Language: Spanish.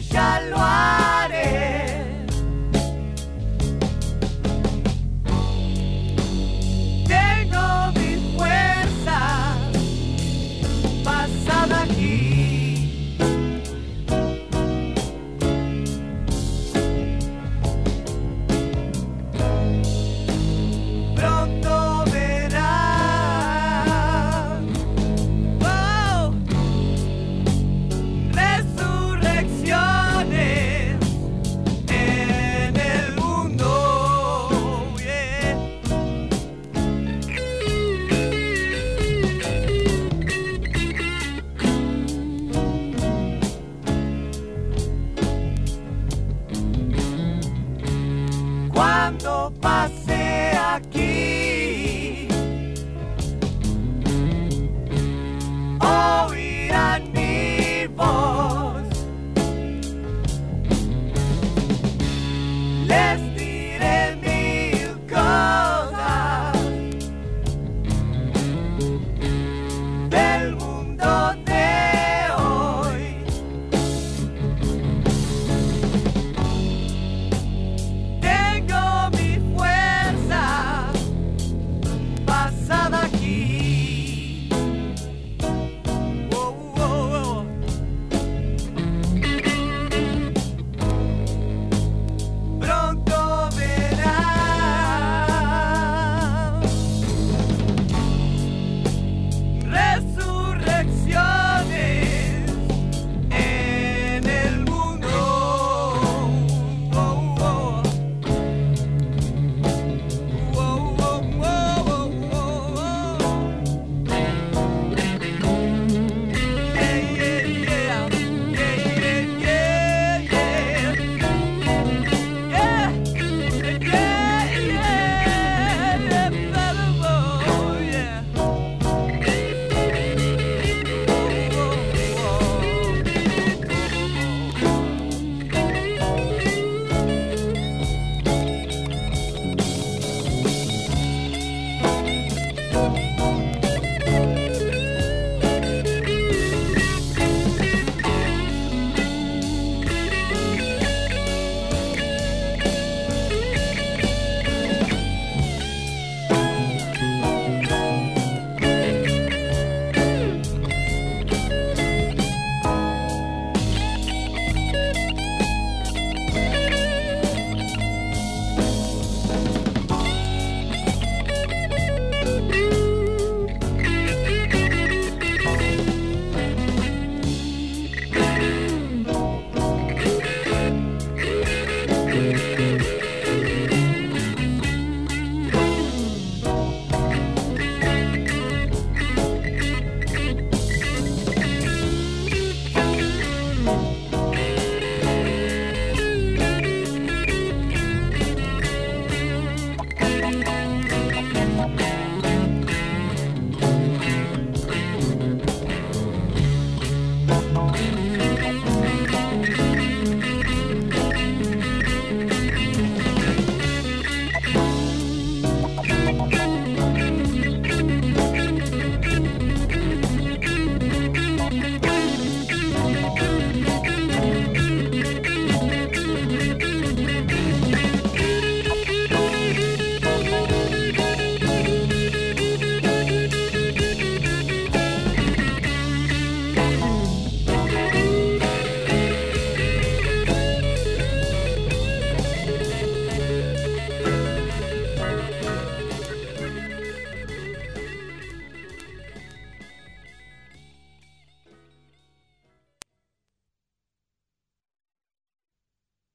shot. dando paz.